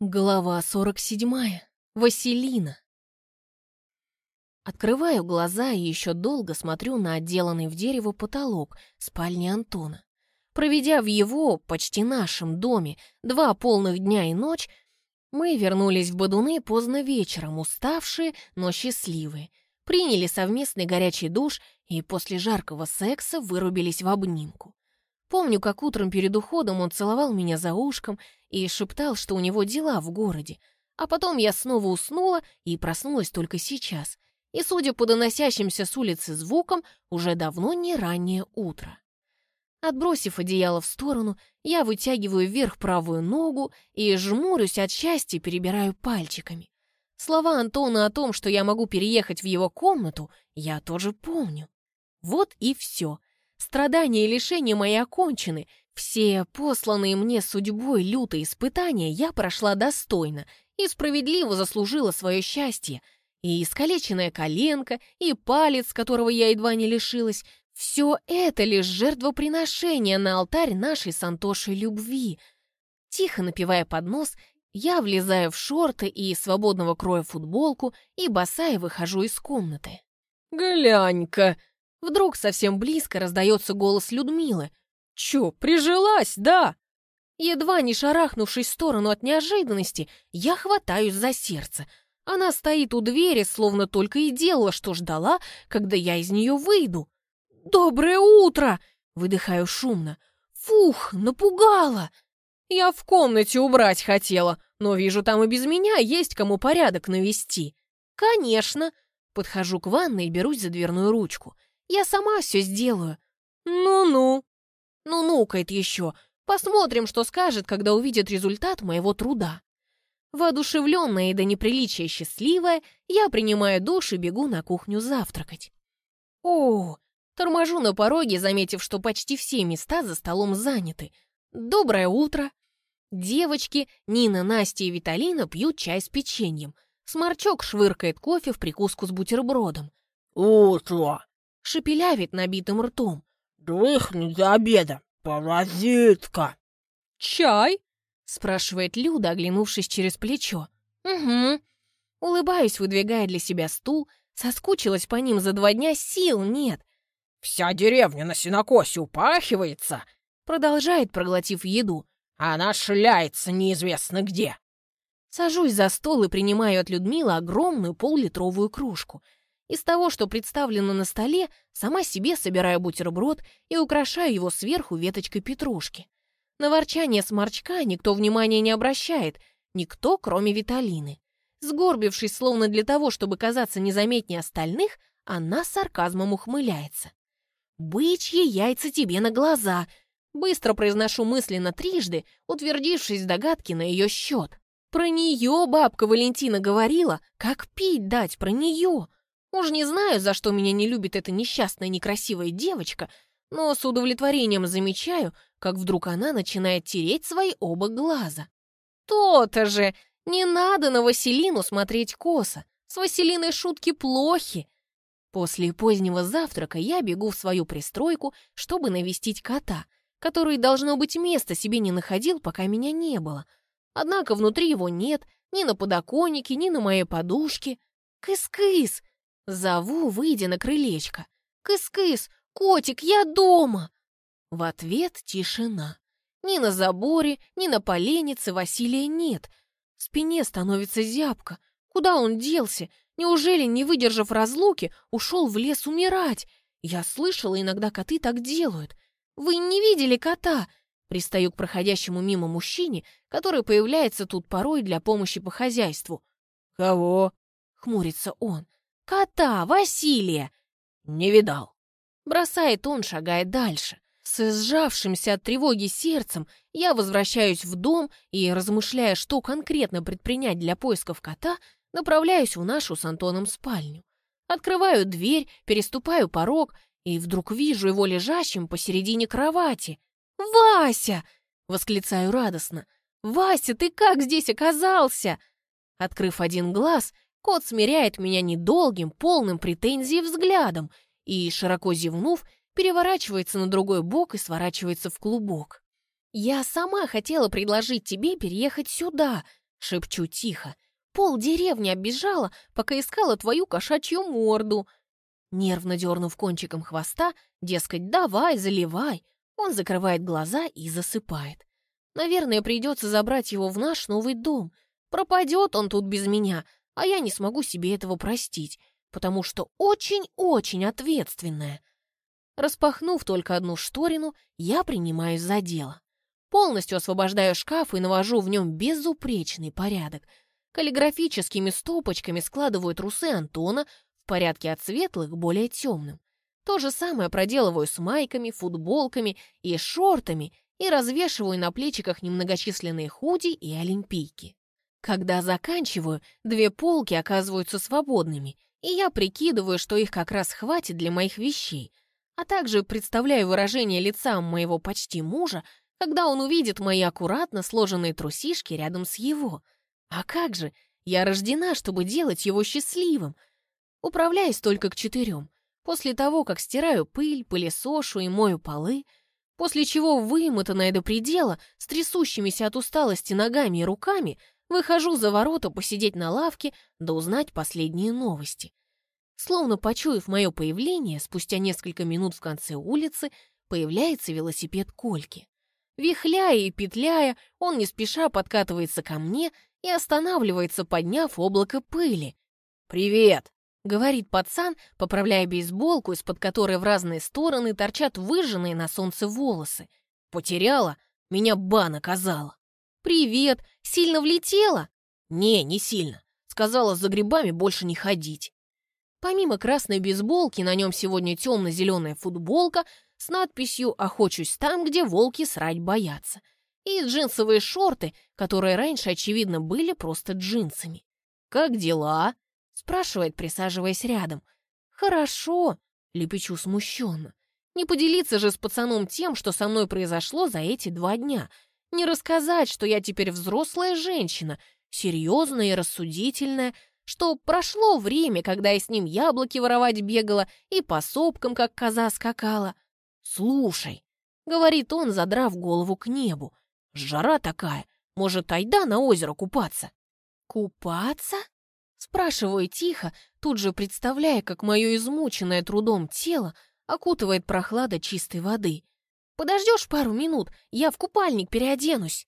Глава 47. Василина. Открываю глаза и еще долго смотрю на отделанный в дерево потолок спальни Антона. Проведя в его, почти нашем доме, два полных дня и ночь, мы вернулись в Бадуны поздно вечером, уставшие, но счастливые. Приняли совместный горячий душ и после жаркого секса вырубились в обнимку. Помню, как утром перед уходом он целовал меня за ушком и шептал, что у него дела в городе. А потом я снова уснула и проснулась только сейчас. И, судя по доносящимся с улицы звукам, уже давно не раннее утро. Отбросив одеяло в сторону, я вытягиваю вверх правую ногу и жмурюсь от счастья, перебираю пальчиками. Слова Антона о том, что я могу переехать в его комнату, я тоже помню. Вот и все. Страдания и лишения мои окончены. Все посланные мне судьбой лютые испытания я прошла достойно и справедливо заслужила свое счастье. И искалеченная коленка, и палец, которого я едва не лишилась, все это лишь жертвоприношение на алтарь нашей с Антошей любви. Тихо напивая под нос, я влезаю в шорты и свободного кроя футболку и босая выхожу из комнаты. «Глянь-ка!» Вдруг совсем близко раздается голос Людмилы. «Чё, прижилась, да?» Едва не шарахнувшись в сторону от неожиданности, я хватаюсь за сердце. Она стоит у двери, словно только и делала, что ждала, когда я из нее выйду. «Доброе утро!» — выдыхаю шумно. «Фух, напугала!» «Я в комнате убрать хотела, но вижу, там и без меня есть кому порядок навести». «Конечно!» Подхожу к ванной и берусь за дверную ручку. Я сама все сделаю». «Ну-ну». «Ну-ну-кает еще. Посмотрим, что скажет, когда увидит результат моего труда». Воодушевленная и до неприличия счастливая, я принимаю душ и бегу на кухню завтракать. О, торможу на пороге, заметив, что почти все места за столом заняты. Доброе утро. Девочки, Нина, Настя и Виталина пьют чай с печеньем. Сморчок швыркает кофе в прикуску с бутербродом. «Утро!» Шепелявит набитым ртом. «Дрыхнуть за обедом, паразитка!» «Чай?» — спрашивает Люда, оглянувшись через плечо. «Угу». Улыбаюсь, выдвигая для себя стул. Соскучилась по ним за два дня, сил нет. «Вся деревня на сенокосе упахивается!» Продолжает, проглотив еду. «Она шляется неизвестно где!» Сажусь за стол и принимаю от Людмилы огромную поллитровую кружку — из того, что представлено на столе, сама себе собираю бутерброд и украшаю его сверху веточкой петрушки. На ворчание сморчка никто внимания не обращает, никто, кроме Виталины. Сгорбившись, словно для того, чтобы казаться незаметнее остальных, она с сарказмом ухмыляется. «Бычьи яйца тебе на глаза!» Быстро произношу мысленно трижды, утвердившись в догадке на ее счет. Про нее бабка Валентина говорила, как пить дать про нее. Уж не знаю, за что меня не любит эта несчастная некрасивая девочка, но с удовлетворением замечаю, как вдруг она начинает тереть свои оба глаза. То-то же! Не надо на Василину смотреть косо. С Василиной шутки плохи. После позднего завтрака я бегу в свою пристройку, чтобы навестить кота, который, должно быть, места себе не находил, пока меня не было. Однако внутри его нет, ни на подоконнике, ни на моей подушке. Кыс-кыс! Зову, выйдя на крылечко. «Кыс-кыс! Котик, я дома!» В ответ тишина. Ни на заборе, ни на поленнице Василия нет. Спине становится зябко. Куда он делся? Неужели, не выдержав разлуки, ушел в лес умирать? Я слышала, иногда коты так делают. Вы не видели кота? Пристаю к проходящему мимо мужчине, который появляется тут порой для помощи по хозяйству. «Кого?» — хмурится он. «Кота, Василия!» «Не видал». Бросает он, шагая дальше. С сжавшимся от тревоги сердцем я возвращаюсь в дом и, размышляя, что конкретно предпринять для поисков кота, направляюсь в нашу с Антоном спальню. Открываю дверь, переступаю порог и вдруг вижу его лежащим посередине кровати. «Вася!» — восклицаю радостно. «Вася, ты как здесь оказался?» Открыв один глаз, Кот смиряет меня недолгим, полным претензий взглядом и, широко зевнув, переворачивается на другой бок и сворачивается в клубок. «Я сама хотела предложить тебе переехать сюда», Шепчу тихо. Пол деревни оббежала, пока искала твою кошачью морду. Нервно дернув кончиком хвоста, дескать, давай, заливай, он закрывает глаза и засыпает. Наверное, придется забрать его в наш новый дом. Пропадет он тут без меня, а я не смогу себе этого простить, потому что очень-очень ответственная. Распахнув только одну шторину, я принимаюсь за дело. Полностью освобождаю шкаф и навожу в нем безупречный порядок. Каллиграфическими стопочками складываю трусы Антона в порядке от светлых к более темным. То же самое проделываю с майками, футболками и шортами и развешиваю на плечиках немногочисленные худи и олимпийки. Когда заканчиваю, две полки оказываются свободными, и я прикидываю, что их как раз хватит для моих вещей, а также представляю выражение лица моего почти мужа, когда он увидит мои аккуратно сложенные трусишки рядом с его. А как же, я рождена, чтобы делать его счастливым. Управляюсь только к четырем. После того, как стираю пыль, пылесошу и мою полы, после чего, вымотанная до предела, с трясущимися от усталости ногами и руками, выхожу за ворота посидеть на лавке да узнать последние новости. Словно почуяв мое появление, спустя несколько минут в конце улицы появляется велосипед Кольки. Вихляя и петляя, он не спеша подкатывается ко мне и останавливается, подняв облако пыли. «Привет!» — говорит пацан, поправляя бейсболку, из-под которой в разные стороны торчат выжженные на солнце волосы. «Потеряла? Меня ба наказала!» «Привет! Сильно влетела?» «Не, не сильно. Сказала, за грибами больше не ходить». Помимо красной бейсболки, на нем сегодня темно-зеленая футболка с надписью «Охочусь там, где волки срать боятся» и джинсовые шорты, которые раньше, очевидно, были просто джинсами. «Как дела?» — спрашивает, присаживаясь рядом. «Хорошо», — лепечу смущенно. «Не поделиться же с пацаном тем, что со мной произошло за эти два дня. Не рассказать, что я теперь взрослая женщина, серьезная и рассудительная, что прошло время, когда я с ним яблоки воровать бегала и по сопкам, как коза, скакала. «Слушай», — говорит он, задрав голову к небу, — «жара такая, может, айда на озеро купаться?» «Купаться?» — спрашиваю тихо, тут же представляя, как мое измученное трудом тело окутывает прохлада чистой воды. «Подождешь пару минут, я в купальник переоденусь».